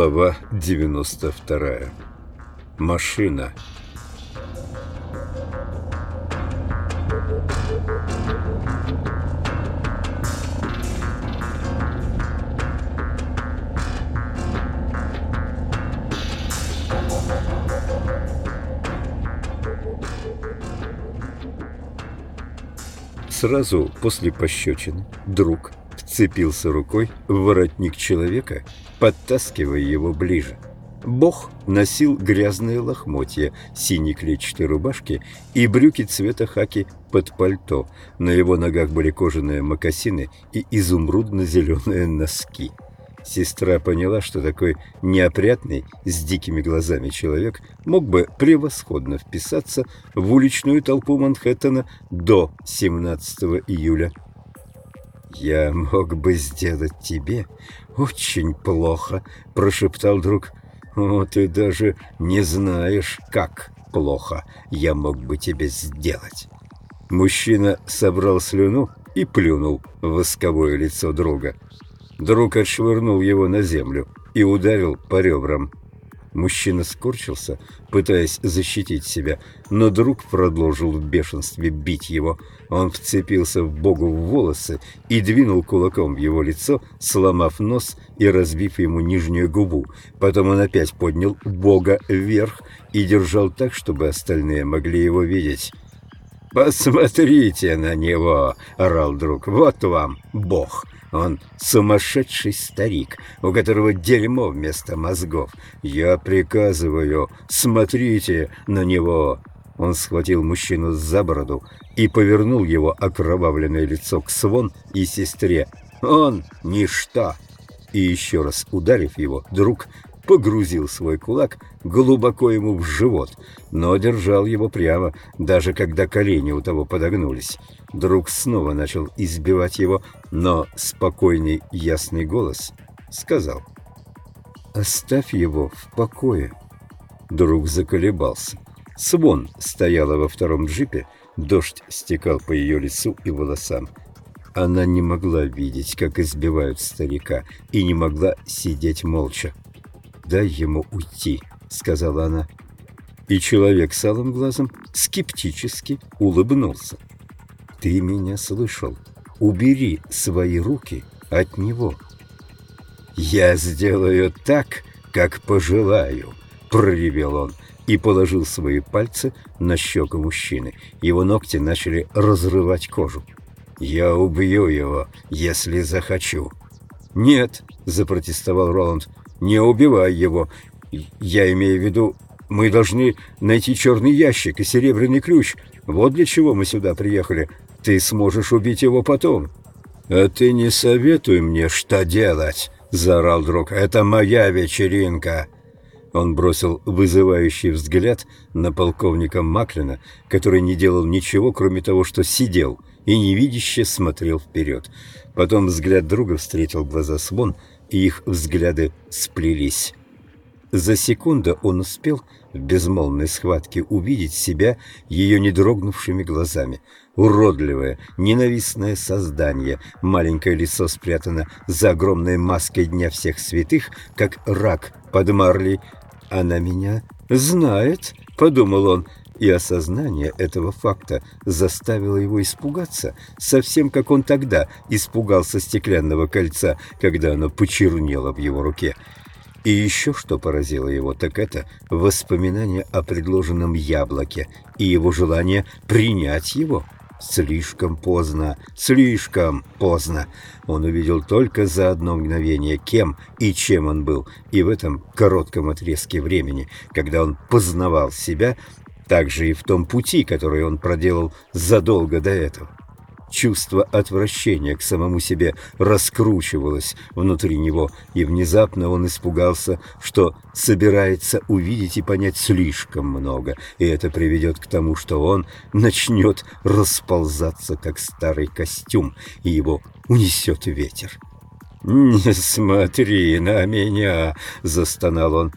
Глава 92. Машина. Сразу после пощечины друг вцепился рукой в воротник человека, подтаскивая его ближе. Бог носил грязные лохмотья, синей клетчатой рубашки и брюки цвета хаки под пальто. На его ногах были кожаные мокасины и изумрудно-зеленые носки. Сестра поняла, что такой неопрятный, с дикими глазами человек мог бы превосходно вписаться в уличную толпу Манхэттена до 17 июля. «Я мог бы сделать тебе очень плохо», — прошептал друг. «О, ты даже не знаешь, как плохо я мог бы тебе сделать». Мужчина собрал слюну и плюнул в восковое лицо друга. Друг отшвырнул его на землю и ударил по ребрам. Мужчина скорчился, пытаясь защитить себя, но друг продолжил в бешенстве бить его. Он вцепился в Богу в волосы и двинул кулаком в его лицо, сломав нос и разбив ему нижнюю губу. Потом он опять поднял Бога вверх и держал так, чтобы остальные могли его видеть. «Посмотрите на него!» — орал друг. «Вот вам Бог!» Он сумасшедший старик, у которого дерьмо вместо мозгов. Я приказываю, смотрите на него!» Он схватил мужчину за бороду и повернул его окровавленное лицо к Свон и сестре. «Он ничто!» И еще раз ударив его, друг погрузил свой кулак глубоко ему в живот, но держал его прямо, даже когда колени у того подогнулись. Друг снова начал избивать его, но спокойный ясный голос сказал «Оставь его в покое». Друг заколебался. Свон стояла во втором джипе, дождь стекал по ее лицу и волосам. Она не могла видеть, как избивают старика, и не могла сидеть молча дай ему уйти», — сказала она. И человек с алым глазом скептически улыбнулся. «Ты меня слышал. Убери свои руки от него». «Я сделаю так, как пожелаю», — проревел он и положил свои пальцы на щеку мужчины. Его ногти начали разрывать кожу. «Я убью его, если захочу». «Нет», — запротестовал Роланд, не убивай его. Я имею в виду, мы должны найти черный ящик и серебряный ключ. Вот для чего мы сюда приехали. Ты сможешь убить его потом». «А ты не советуй мне, что делать», — заорал друг. «Это моя вечеринка». Он бросил вызывающий взгляд на полковника Маклина, который не делал ничего, кроме того, что сидел и невидяще смотрел вперед. Потом взгляд друга встретил глаза Свон, и их взгляды сплелись. За секунду он успел в безмолвной схватке увидеть себя ее недрогнувшими глазами. Уродливое, ненавистное создание, маленькое лицо спрятано за огромной маской Дня Всех Святых, как рак под марлей. «Она меня знает», — подумал он, — и осознание этого факта заставило его испугаться, совсем как он тогда испугался стеклянного кольца, когда оно почернело в его руке. И еще что поразило его, так это воспоминание о предложенном яблоке и его желание принять его. Слишком поздно, слишком поздно. Он увидел только за одно мгновение, кем и чем он был, и в этом коротком отрезке времени, когда он познавал себя, также и в том пути, который он проделал задолго до этого. Чувство отвращения к самому себе раскручивалось внутри него, и внезапно он испугался, что собирается увидеть и понять слишком много, и это приведет к тому, что он начнет расползаться, как старый костюм, и его унесет ветер. «Не смотри на меня!» — застонал он.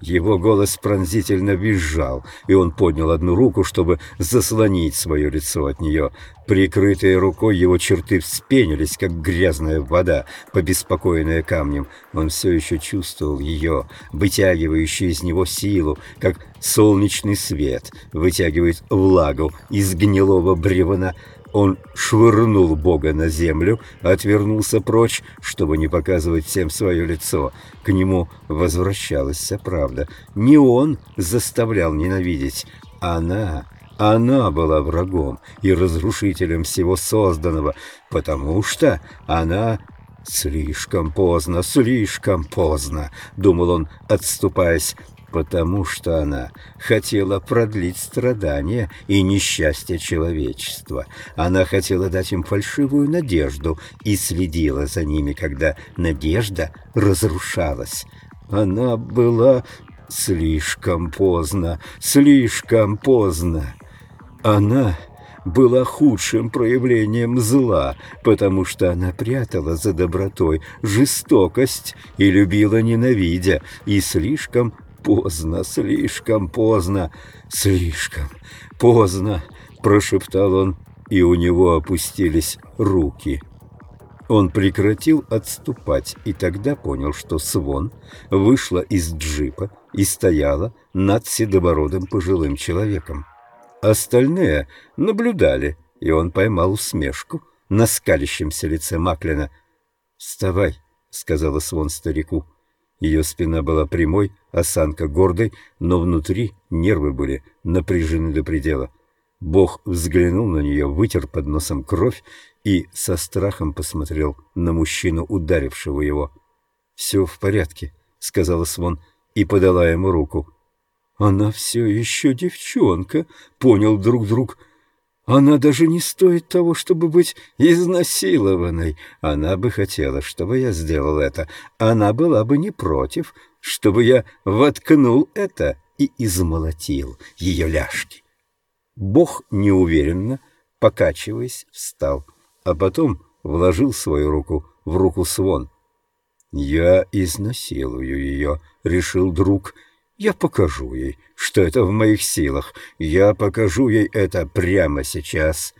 Его голос пронзительно визжал, и он поднял одну руку, чтобы заслонить свое лицо от нее. Прикрытые рукой его черты вспенились, как грязная вода, побеспокоенная камнем. Он все еще чувствовал ее, вытягивающую из него силу, как солнечный свет вытягивает влагу из гнилого бревна. Он швырнул Бога на землю, отвернулся прочь, чтобы не показывать всем свое лицо. К нему возвращалась вся правда. Не он заставлял ненавидеть, она... Она была врагом и разрушителем всего созданного, потому что она «Слишком поздно, слишком поздно», — думал он, отступаясь потому что она хотела продлить страдания и несчастье человечества. Она хотела дать им фальшивую надежду и следила за ними, когда надежда разрушалась. Она была слишком поздно, слишком поздно. Она была худшим проявлением зла, потому что она прятала за добротой жестокость и любила ненавидя, и слишком поздно, слишком поздно, слишком поздно!» — прошептал он, и у него опустились руки. Он прекратил отступать и тогда понял, что Свон вышла из джипа и стояла над седобородым пожилым человеком. Остальные наблюдали, и он поймал усмешку на скалящемся лице Маклина. «Вставай», — сказала Свон старику. Ее спина была прямой, осанка гордой, но внутри нервы были напряжены до предела. Бог взглянул на нее, вытер под носом кровь и со страхом посмотрел на мужчину, ударившего его. «Все в порядке», — сказала Свон и подала ему руку. «Она все еще девчонка», — понял друг друг. Она даже не стоит того, чтобы быть изнасилованной. Она бы хотела, чтобы я сделал это. Она была бы не против, чтобы я воткнул это и измолотил ее ляжки. Бог неуверенно, покачиваясь, встал, а потом вложил свою руку в руку Свон. «Я изнасилую ее», — решил друг, — я покажу ей, что это в моих силах. Я покажу ей это прямо сейчас».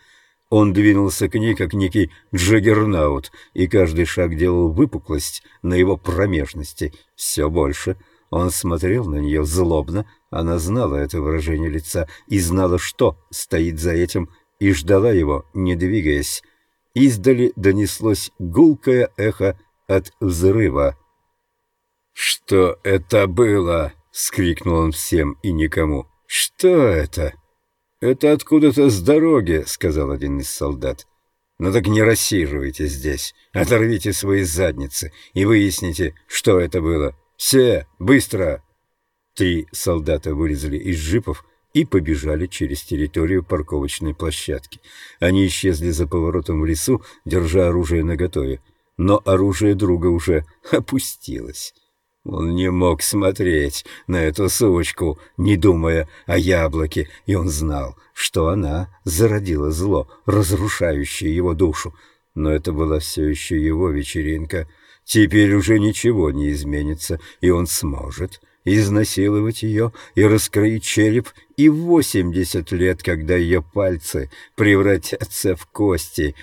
Он двинулся к ней, как некий джаггернаут, и каждый шаг делал выпуклость на его промежности. Все больше. Он смотрел на нее злобно. Она знала это выражение лица и знала, что стоит за этим, и ждала его, не двигаясь. Издали донеслось гулкое эхо от взрыва. «Что это было?» — скрикнул он всем и никому. «Что это?» «Это откуда-то с дороги», — сказал один из солдат. «Ну так не рассиживайте здесь, оторвите свои задницы и выясните, что это было. Все, быстро!» Три солдата вылезли из джипов и побежали через территорию парковочной площадки. Они исчезли за поворотом в лесу, держа оружие наготове. Но оружие друга уже опустилось. Он не мог смотреть на эту сучку, не думая о яблоке, и он знал, что она зародила зло, разрушающее его душу. Но это была все еще его вечеринка. Теперь уже ничего не изменится, и он сможет изнасиловать ее и раскроить череп и в восемьдесят лет, когда ее пальцы превратятся в кости.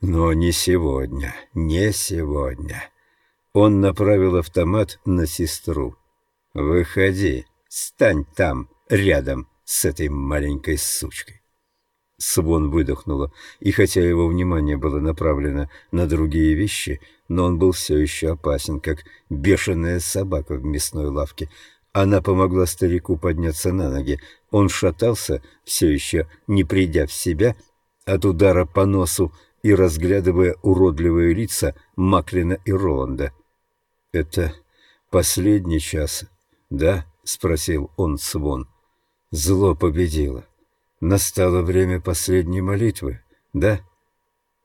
Но не сегодня, не сегодня. Он направил автомат на сестру. «Выходи, стань там, рядом с этой маленькой сучкой». Свон выдохнула, и хотя его внимание было направлено на другие вещи, но он был все еще опасен, как бешеная собака в мясной лавке. Она помогла старику подняться на ноги. Он шатался, все еще не придя в себя, от удара по носу и разглядывая уродливые лица Маклина и Роланда. «Это последний час, да?» — спросил он Свон. «Зло победило. Настало время последней молитвы, да?»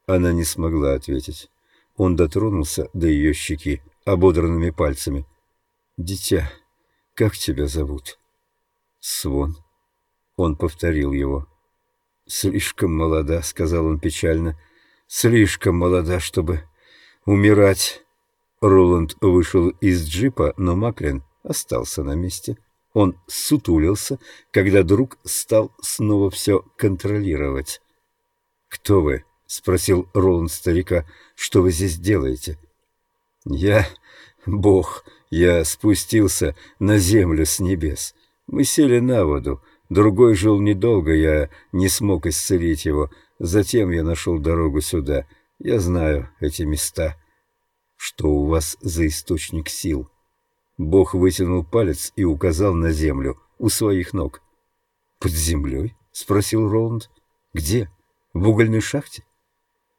Она не смогла ответить. Он дотронулся до ее щеки ободранными пальцами. «Дитя, как тебя зовут?» «Свон». Он повторил его. «Слишком молода», — сказал он печально. «Слишком молода, чтобы умирать». Роланд вышел из джипа, но Маклин остался на месте. Он сутулился, когда друг стал снова все контролировать. «Кто вы?» — спросил Роланд старика. «Что вы здесь делаете?» «Я... Бог. Я спустился на землю с небес. Мы сели на воду. Другой жил недолго, я не смог исцелить его. Затем я нашел дорогу сюда. Я знаю эти места. Что у вас за источник сил? Бог вытянул палец и указал на землю у своих ног. «Под землей?» — спросил Роланд. «Где? В угольной шахте?»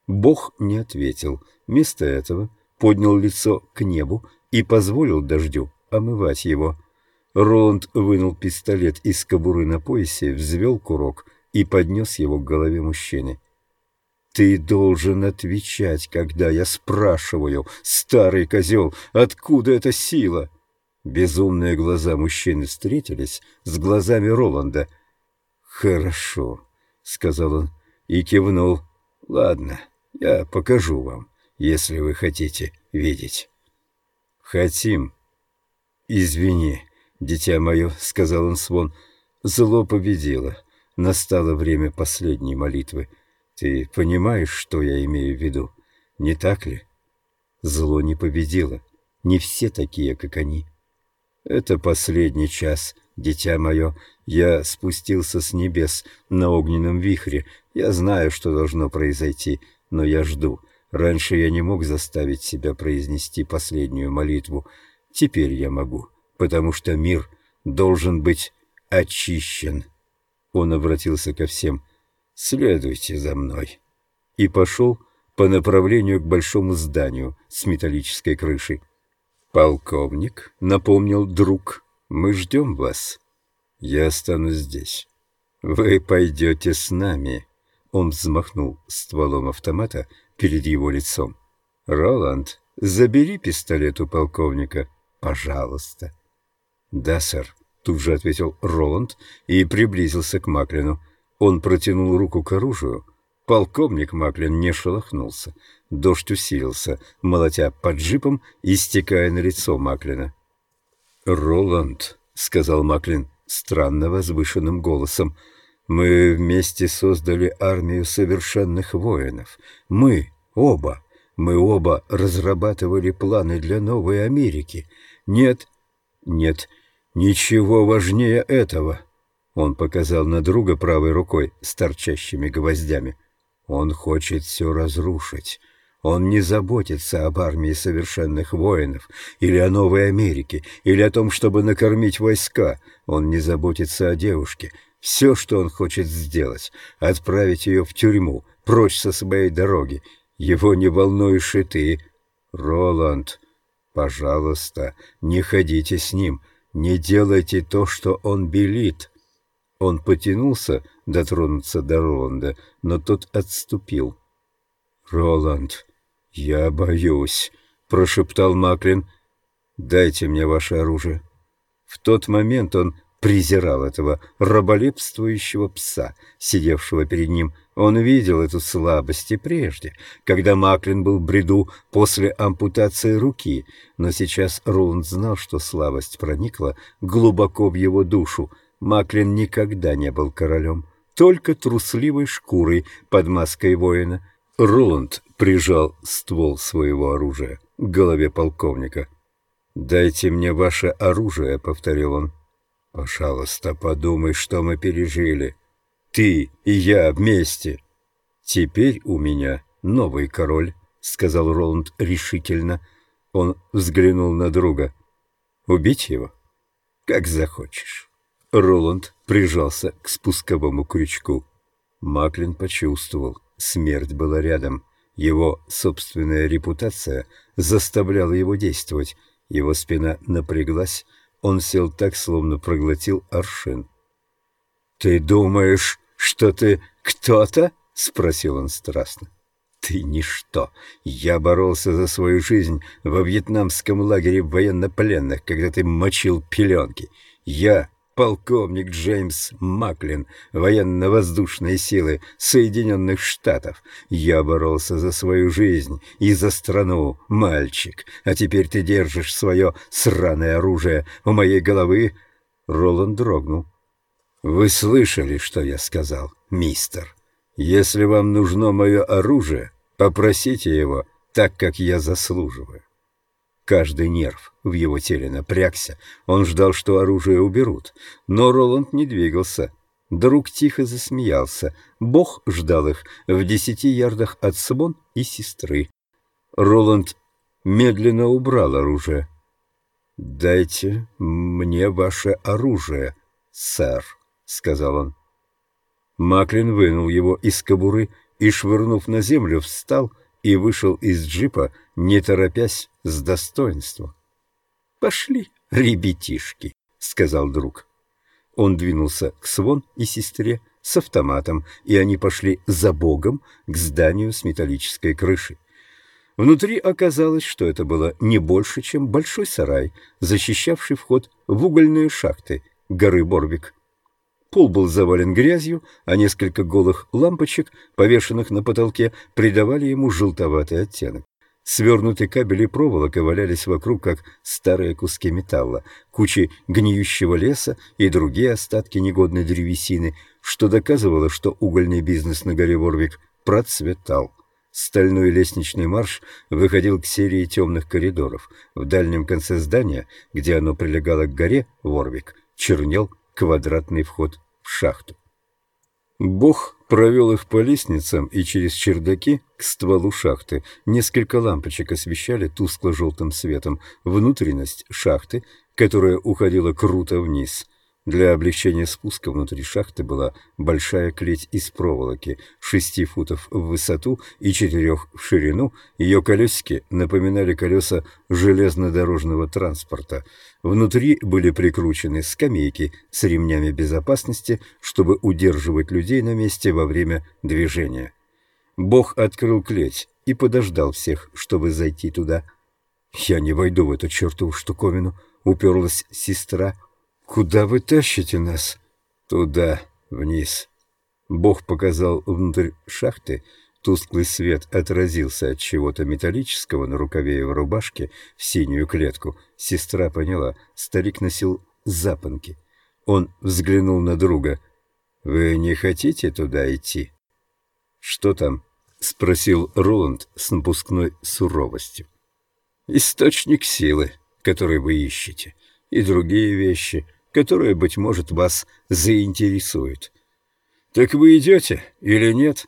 Бог не ответил. Вместо этого поднял лицо к небу и позволил дождю омывать его. Роланд вынул пистолет из кобуры на поясе, взвел курок и поднес его к голове мужчины. «Ты должен отвечать, когда я спрашиваю, старый козел, откуда эта сила?» Безумные глаза мужчины встретились с глазами Роланда. «Хорошо», — сказал он и кивнул. «Ладно, я покажу вам, если вы хотите видеть». «Хотим». «Извини, дитя мое», — сказал он Свон, — «зло победило. Настало время последней молитвы. Ты понимаешь, что я имею в виду, не так ли? Зло не победило. Не все такие, как они. Это последний час, дитя мое. Я спустился с небес на огненном вихре. Я знаю, что должно произойти, но я жду. Раньше я не мог заставить себя произнести последнюю молитву. Теперь я могу, потому что мир должен быть очищен. Он обратился ко всем. «Следуйте за мной». И пошел по направлению к большому зданию с металлической крышей. «Полковник», — напомнил друг, — «мы ждем вас. Я останусь здесь. Вы пойдете с нами». Он взмахнул стволом автомата перед его лицом. «Роланд, забери пистолет у полковника, пожалуйста». «Да, сэр», — тут же ответил Роланд и приблизился к Маклину. Он протянул руку к оружию. Полковник Маклин не шелохнулся. Дождь усилился, молотя под джипом и стекая на лицо Маклина. «Роланд», — сказал Маклин странно возвышенным голосом, — «мы вместе создали армию совершенных воинов. Мы оба. Мы оба разрабатывали планы для новой Америки. Нет, нет, ничего важнее этого». Он показал на друга правой рукой с торчащими гвоздями. Он хочет все разрушить. Он не заботится об армии совершенных воинов, или о Новой Америке, или о том, чтобы накормить войска. Он не заботится о девушке. Все, что он хочет сделать — отправить ее в тюрьму, прочь со своей дороги. Его не волнуешь и ты. Роланд, пожалуйста, не ходите с ним, не делайте то, что он белит. Он потянулся дотронуться до Роланда, но тот отступил. «Роланд, я боюсь», — прошептал Маклин. «Дайте мне ваше оружие». В тот момент он презирал этого раболепствующего пса, сидевшего перед ним. Он видел эту слабость и прежде, когда Маклин был в бреду после ампутации руки, но сейчас Роланд знал, что слабость проникла глубоко в его душу, Маклин никогда не был королем, только трусливой шкурой под маской воина. Роланд прижал ствол своего оружия к голове полковника. «Дайте мне ваше оружие», — повторил он. «Пожалуйста, подумай, что мы пережили. Ты и я вместе». «Теперь у меня новый король», — сказал Роланд решительно. Он взглянул на друга. «Убить его? Как захочешь». Роланд прижался к спусковому крючку. Маклин почувствовал, смерть была рядом. Его собственная репутация заставляла его действовать. Его спина напряглась, он сел так, словно проглотил аршин. «Ты думаешь, что ты кто-то?» — спросил он страстно. «Ты ничто. Я боролся за свою жизнь во вьетнамском лагере военнопленных, когда ты мочил пеленки. Я полковник Джеймс Маклин, военно-воздушные силы Соединенных Штатов. Я боролся за свою жизнь и за страну, мальчик, а теперь ты держишь свое сраное оружие у моей головы». Роланд дрогнул. «Вы слышали, что я сказал, мистер? Если вам нужно мое оружие, попросите его так, как я заслуживаю». Каждый нерв в его теле напрягся. Он ждал, что оружие уберут. Но Роланд не двигался. Друг тихо засмеялся. Бог ждал их в десяти ярдах от Свон и сестры. Роланд медленно убрал оружие. «Дайте мне ваше оружие, сэр», — сказал он. Маклин вынул его из кобуры и, швырнув на землю, встал и вышел из джипа, не торопясь, с достоинством. «Пошли, ребятишки», — сказал друг. Он двинулся к Свон и сестре с автоматом, и они пошли за Богом к зданию с металлической крышей. Внутри оказалось, что это было не больше, чем большой сарай, защищавший вход в угольные шахты горы Борвик. Пол был завален грязью, а несколько голых лампочек, повешенных на потолке, придавали ему желтоватый оттенок. Свернутые кабели проволока валялись вокруг, как старые куски металла, кучи гниющего леса и другие остатки негодной древесины, что доказывало, что угольный бизнес на горе Ворвик процветал. Стальной лестничный марш выходил к серии темных коридоров. В дальнем конце здания, где оно прилегало к горе Ворвик, чернел квадратный вход в шахту. Бог провел их по лестницам и через чердаки к стволу шахты. Несколько лампочек освещали тускло-желтым светом внутренность шахты, которая уходила круто вниз. Для облегчения спуска внутри шахты была большая клеть из проволоки, шести футов в высоту и четырех в ширину. Ее колесики напоминали колеса железнодорожного транспорта. Внутри были прикручены скамейки с ремнями безопасности, чтобы удерживать людей на месте во время движения. Бог открыл клеть и подождал всех, чтобы зайти туда. «Я не войду в эту чертову штуковину», — уперлась сестра, — «Куда вы тащите нас?» «Туда, вниз». Бог показал внутрь шахты. Тусклый свет отразился от чего-то металлического на рукаве его рубашки в синюю клетку. Сестра поняла, старик носил запонки. Он взглянул на друга. «Вы не хотите туда идти?» «Что там?» — спросил Роланд с напускной суровостью. «Источник силы, который вы ищете, и другие вещи, которая, быть может, вас заинтересует. Так вы идете или нет?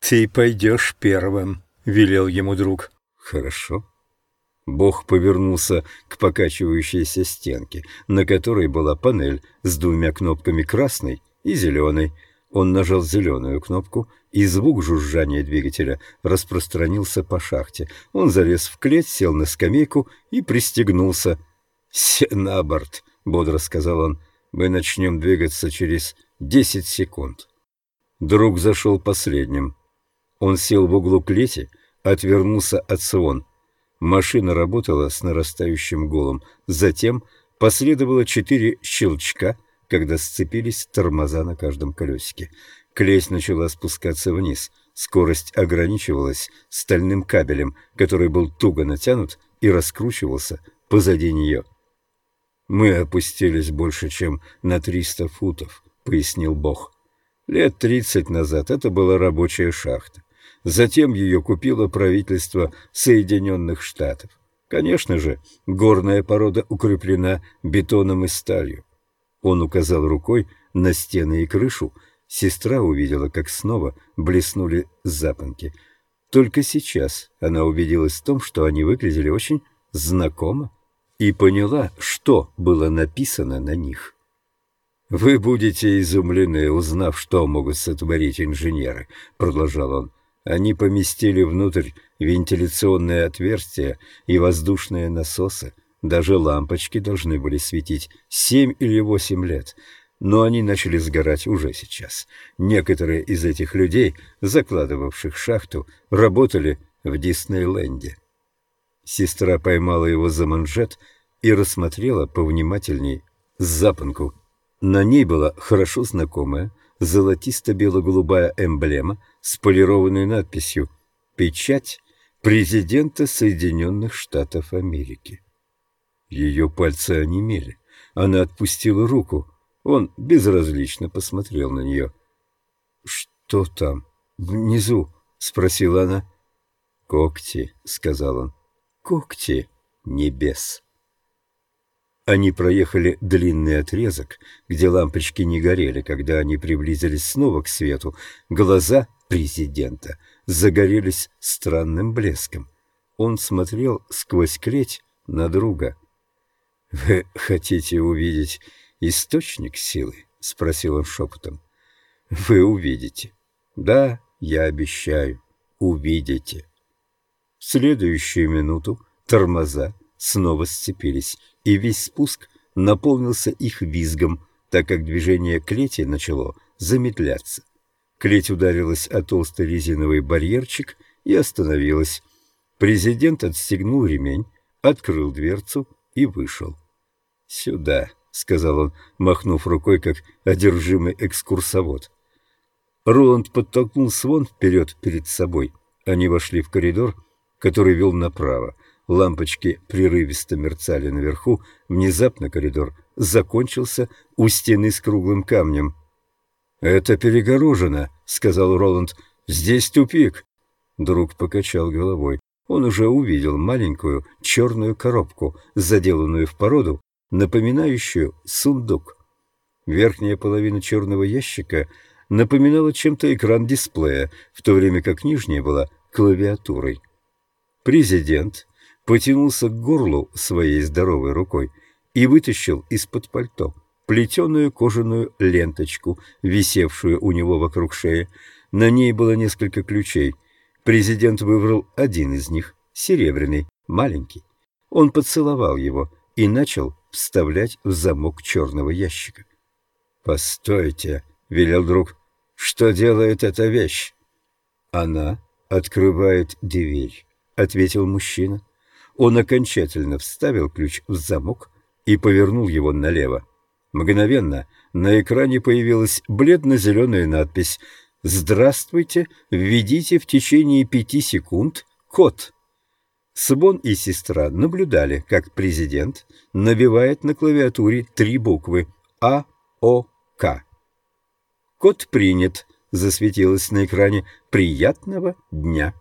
Ты пойдешь первым, велел ему друг. Хорошо. Бог повернулся к покачивающейся стенке, на которой была панель с двумя кнопками красной и зеленой. Он нажал зеленую кнопку, и звук жужжания двигателя распространился по шахте. Он залез в клеть, сел на скамейку и пристегнулся. «Все на борт!» Бодро сказал он. Мы начнем двигаться через десять секунд. Друг зашел последним. Он сел в углу клети, отвернулся от Свон. Машина работала с нарастающим гулом. Затем последовало четыре щелчка, когда сцепились тормоза на каждом колесике. Клесь начала спускаться вниз. Скорость ограничивалась стальным кабелем, который был туго натянут и раскручивался позади нее. «Мы опустились больше, чем на триста футов», — пояснил Бог. «Лет тридцать назад это была рабочая шахта. Затем ее купило правительство Соединенных Штатов. Конечно же, горная порода укреплена бетоном и сталью. Он указал рукой на стены и крышу. Сестра увидела, как снова блеснули запонки. Только сейчас она убедилась в том, что они выглядели очень знакомо и поняла, что было написано на них. «Вы будете изумлены, узнав, что могут сотворить инженеры», — продолжал он. «Они поместили внутрь вентиляционные отверстия и воздушные насосы. Даже лампочки должны были светить семь или восемь лет, но они начали сгорать уже сейчас. Некоторые из этих людей, закладывавших шахту, работали в Диснейленде». Сестра поймала его за манжет и рассмотрела повнимательней запонку На ней была хорошо знакомая золотисто-бело-голубая эмблема с полированной надписью «Печать президента Соединенных Штатов Америки». Ее пальцы онемели. Она отпустила руку. Он безразлично посмотрел на нее. «Что там? Внизу?» — спросила она. «Когти», — сказал он. «Когти небес». Они проехали длинный отрезок, где лампочки не горели, когда они приблизились снова к свету. Глаза президента загорелись странным блеском. Он смотрел сквозь клеть на друга. «Вы хотите увидеть источник силы?» — спросил он шепотом. «Вы увидите. Да, я обещаю, увидите». Следующую минуту тормоза снова сцепились, и весь спуск наполнился их визгом, так как движение клети начало замедляться. Клеть ударилась о толстый резиновый барьерчик и остановилась. Президент отстегнул ремень, открыл дверцу и вышел. «Сюда», — сказал он, махнув рукой, как одержимый экскурсовод. Роланд подтолкнул Свон вперед перед собой. Они вошли в коридор, который вел направо. Лампочки прерывисто мерцали наверху. Внезапно коридор закончился у стены с круглым камнем. «Это перегорожено», — сказал Роланд. «Здесь тупик». Друг покачал головой. Он уже увидел маленькую черную коробку, заделанную в породу, напоминающую сундук. Верхняя половина черного ящика напоминала чем-то экран дисплея, в то время как нижняя была клавиатурой. Президент потянулся к горлу своей здоровой рукой и вытащил из-под пальто плетеную кожаную ленточку, висевшую у него вокруг шеи. На ней было несколько ключей. Президент выбрал один из них, серебряный, маленький. Он поцеловал его и начал вставлять в замок черного ящика. «Постойте», — велел друг, — «что делает эта вещь?» «Она открывает дверь», — ответил мужчина. Он окончательно вставил ключ в замок и повернул его налево. Мгновенно на экране появилась бледно-зеленая надпись «Здравствуйте, введите в течение пяти секунд код». Сбон и сестра наблюдали, как президент набивает на клавиатуре три буквы А, О, К. «Код принят», — засветилось на экране. «Приятного дня!»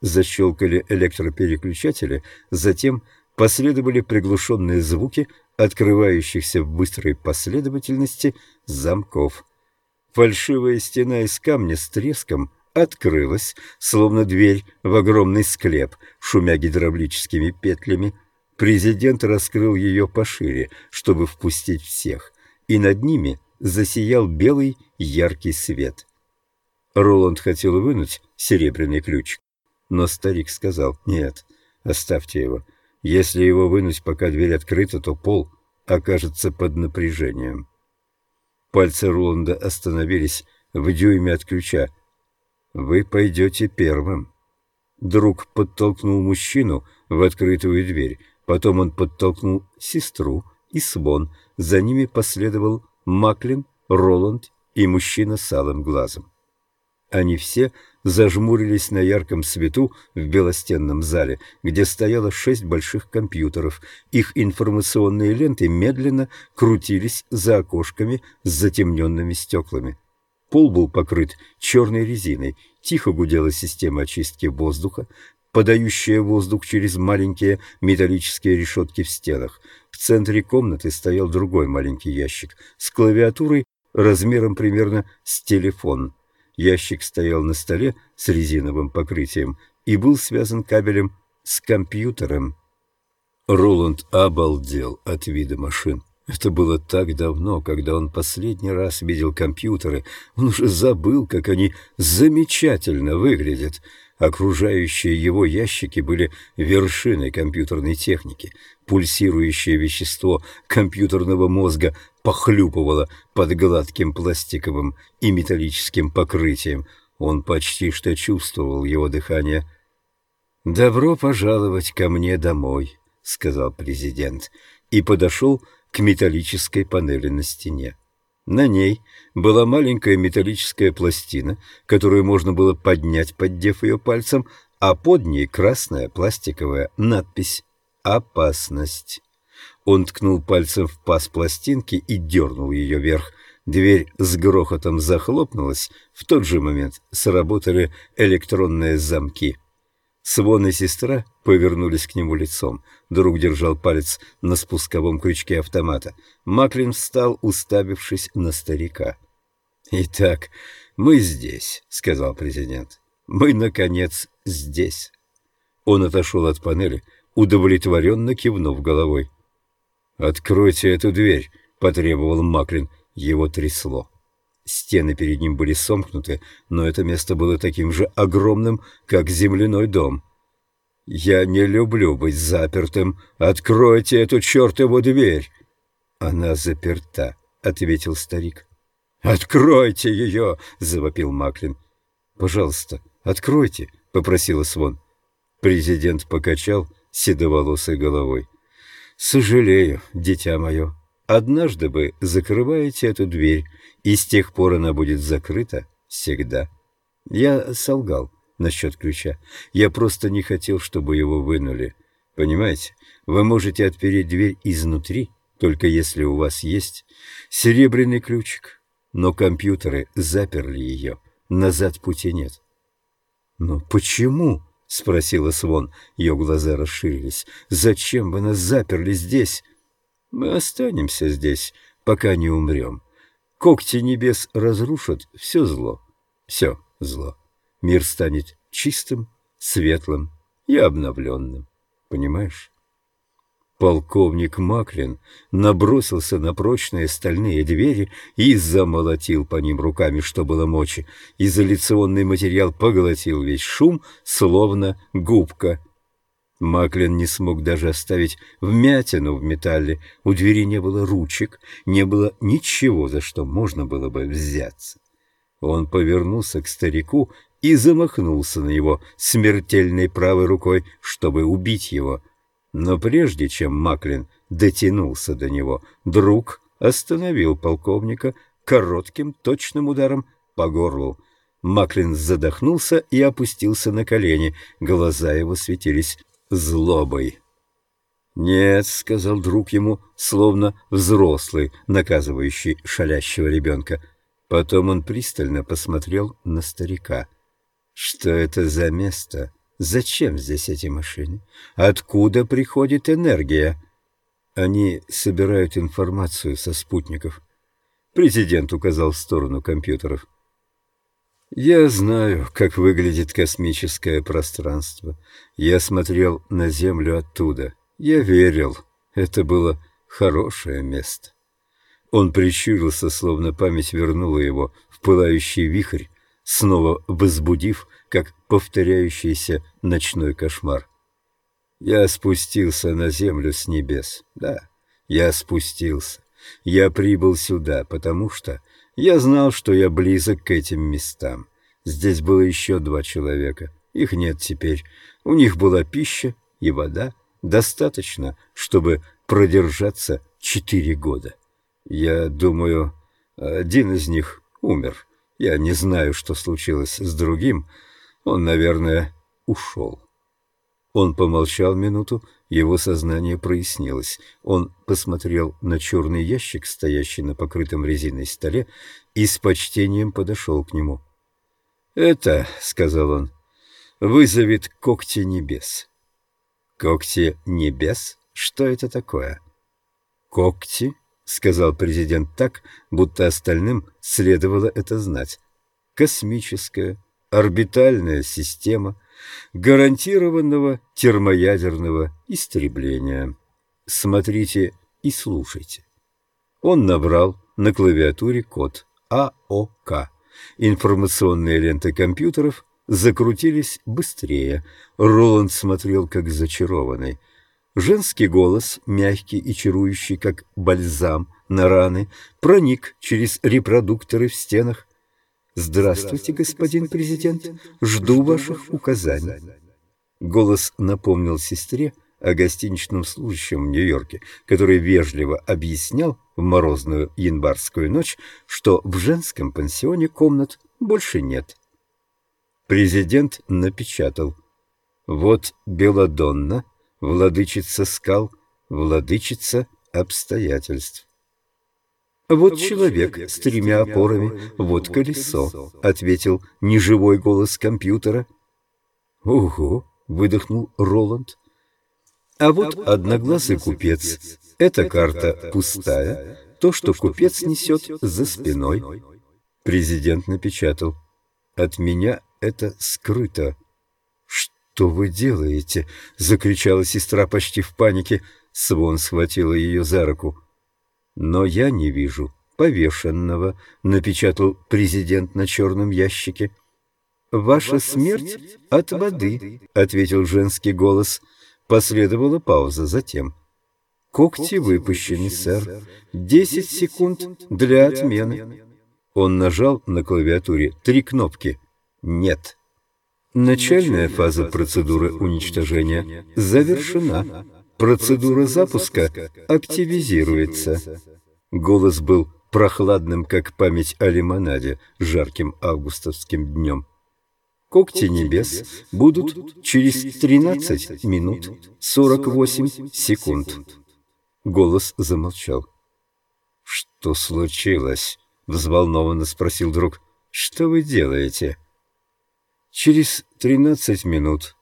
Защелкали электропереключатели, затем последовали приглушенные звуки открывающихся в быстрой последовательности замков. Фальшивая стена из камня с треском открылась, словно дверь в огромный склеп, шумя гидравлическими петлями. Президент раскрыл ее пошире, чтобы впустить всех, и над ними засиял белый яркий свет. Роланд хотел вынуть серебряный ключ, но старик сказал, «Нет, оставьте его. Если его вынуть, пока дверь открыта, то пол окажется под напряжением». Пальцы Роланда остановились в дюйме от ключа. «Вы пойдете первым». Друг подтолкнул мужчину в открытую дверь, потом он подтолкнул сестру и Свон, за ними последовал Маклин, Роланд и мужчина с алым глазом. Они все зажмурились на ярком свету в белостенном зале, где стояло шесть больших компьютеров. Их информационные ленты медленно крутились за окошками с затемненными стеклами. Пол был покрыт черной резиной, тихо гудела система очистки воздуха, подающая воздух через маленькие металлические решетки в стенах. В центре комнаты стоял другой маленький ящик с клавиатурой размером примерно с телефон. Ящик стоял на столе с резиновым покрытием и был связан кабелем с компьютером. Роланд обалдел от вида машин. Это было так давно, когда он последний раз видел компьютеры. Он уже забыл, как они замечательно выглядят. Окружающие его ящики были вершиной компьютерной техники. Пульсирующее вещество компьютерного мозга похлюпывало под гладким пластиковым и металлическим покрытием. Он почти что чувствовал его дыхание. «Добро пожаловать ко мне домой», — сказал президент, и подошел к металлической панели на стене. На ней была маленькая металлическая пластина, которую можно было поднять, поддев ее пальцем, а под ней красная пластиковая надпись «Опасность». Он ткнул пальцем в паз пластинки и дернул ее вверх. Дверь с грохотом захлопнулась. В тот же момент сработали электронные замки. Свон и сестра повернулись к нему лицом. Друг держал палец на спусковом крючке автомата. Маклин встал, уставившись на старика. «Итак, мы здесь», — сказал президент. «Мы, наконец, здесь». Он отошел от панели, удовлетворенно кивнув головой. «Откройте эту дверь», — потребовал Маклин. Его трясло. Стены перед ним были сомкнуты, но это место было таким же огромным, как земляной дом. «Я не люблю быть запертым. Откройте эту чертову дверь!» «Она заперта», — ответил старик. «Откройте ее!» — завопил Маклин. «Пожалуйста, откройте», — попросила Свон. Президент покачал седоволосой головой. «Сожалею, дитя мое. Однажды вы закрываете эту дверь, и с тех пор она будет закрыта всегда. Я солгал насчет ключа. Я просто не хотел, чтобы его вынули. Понимаете, вы можете отпереть дверь изнутри, только если у вас есть серебряный ключик. Но компьютеры заперли ее. Назад пути нет. «Но почему?» — спросила Свон. Ее глаза расширились. «Зачем вы нас заперли здесь?» «Мы останемся здесь, пока не умрем. Когти небес разрушат все зло, все зло. Мир станет чистым, светлым и обновленным. Понимаешь? Полковник Маклин набросился на прочные стальные двери и замолотил по ним руками, что было мочи. Изоляционный материал поглотил весь шум, словно губка Маклин не смог даже оставить вмятину в металле. У двери не было ручек, не было ничего, за что можно было бы взяться. Он повернулся к старику и замахнулся на него смертельной правой рукой, чтобы убить его. Но прежде чем Маклин дотянулся до него, друг остановил полковника коротким точным ударом по горлу. Маклин задохнулся и опустился на колени, глаза его светились злобой. «Нет», — сказал друг ему, словно взрослый, наказывающий шалящего ребенка. Потом он пристально посмотрел на старика. «Что это за место? Зачем здесь эти машины? Откуда приходит энергия?» «Они собирают информацию со спутников». Президент указал в сторону компьютеров. Я знаю, как выглядит космическое пространство. Я смотрел на Землю оттуда. Я верил. Это было хорошее место. Он прищурился, словно память вернула его в пылающий вихрь, снова возбудив, как повторяющийся ночной кошмар. Я спустился на землю с небес. Да, я спустился. Я прибыл сюда, потому что я знал, что я близок к этим местам. Здесь было еще два человека. Их нет теперь. У них была пища и вода. Достаточно, чтобы продержаться четыре года. Я думаю, один из них умер. Я не знаю, что случилось с другим. Он, наверное, ушел. Он помолчал минуту, его сознание прояснилось. Он посмотрел на черный ящик, стоящий на покрытом резиной столе, и с почтением подошел к нему. «Это, — сказал он, — вызовет когти небес». «Когти небес? Что это такое?» «Когти?» — сказал президент так, будто остальным следовало это знать. «Космическая, орбитальная система — гарантированного термоядерного истребления. Смотрите и слушайте. Он набрал на клавиатуре код АОК. Информационные ленты компьютеров закрутились быстрее. Роланд смотрел как зачарованный. Женский голос, мягкий и чарующий, как бальзам на раны, проник через репродукторы в стенах «Здравствуйте, господин президент. Жду ваших указаний». Голос напомнил сестре о гостиничном служащем в Нью-Йорке, который вежливо объяснял в морозную январскую ночь, что в женском пансионе комнат больше нет. Президент напечатал «Вот Беладонна, владычица скал, владычица обстоятельств». «Вот человек с тремя опорами, вот колесо», — ответил неживой голос компьютера. «Ого!» — выдохнул Роланд. «А вот одноглазый купец. Эта карта пустая, то, что купец несет за спиной». Президент напечатал. «От меня это скрыто». «Что вы делаете?» — закричала сестра почти в панике. Свон схватила ее за руку. «Но я не вижу повешенного», — напечатал президент на черном ящике. «Ваша смерть от воды», — ответил женский голос. Последовала пауза затем. «Когти выпущены, сэр. Десять секунд для отмены». Он нажал на клавиатуре три кнопки. «Нет». Начальная фаза процедуры уничтожения завершена. Процедура запуска активизируется. Голос был прохладным, как память о лимонаде, жарким августовским днем. Когти небес будут через 13 минут 48 секунд. Голос замолчал. «Что случилось?» — взволнованно спросил друг. «Что вы делаете?» «Через 13 минут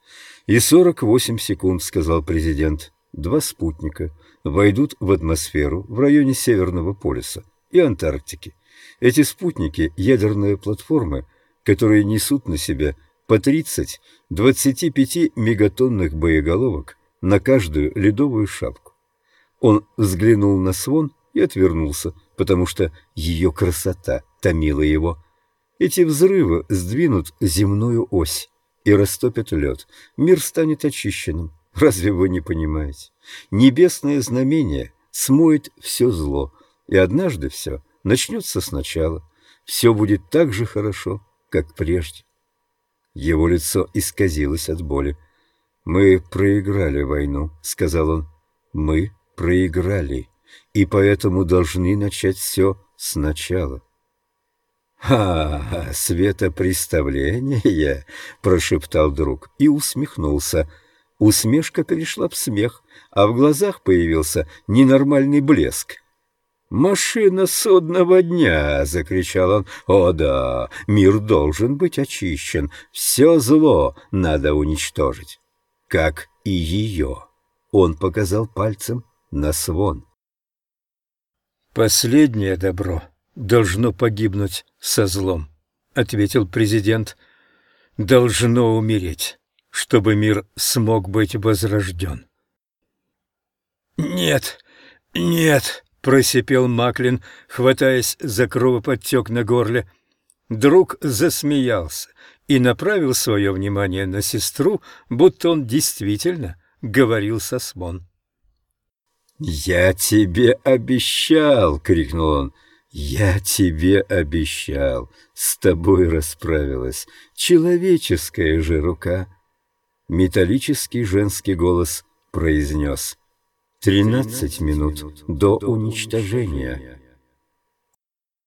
и 48 секунд», — сказал президент два спутника войдут в атмосферу в районе Северного полюса и Антарктики. Эти спутники – ядерные платформы, которые несут на себе по 30-25 мегатонных боеголовок на каждую ледовую шапку. Он взглянул на Свон и отвернулся, потому что ее красота томила его. Эти взрывы сдвинут земную ось и растопят лед. Мир станет очищенным. Разве вы не понимаете? Небесное знамение смоет все зло, и однажды все начнется сначала. Все будет так же хорошо, как прежде. Его лицо исказилось от боли. «Мы проиграли войну», — сказал он. «Мы проиграли, и поэтому должны начать все сначала». «Ха, светопреставление!» — прошептал друг и усмехнулся. Усмешка перешла в смех, а в глазах появился ненормальный блеск. «Машина судного дня!» — закричал он. «О да, мир должен быть очищен, все зло надо уничтожить, как и ее!» Он показал пальцем на свон. «Последнее добро должно погибнуть со злом», — ответил президент. «Должно умереть» чтобы мир смог быть возрожден. «Нет, нет!» — просипел Маклин, хватаясь за кровоподтек на горле. Друг засмеялся и направил свое внимание на сестру, будто он действительно говорил со Смон. «Я тебе обещал!» — крикнул он. «Я тебе обещал! С тобой расправилась человеческая же рука!» Металлический женский голос произнес «Тринадцать минут до уничтожения».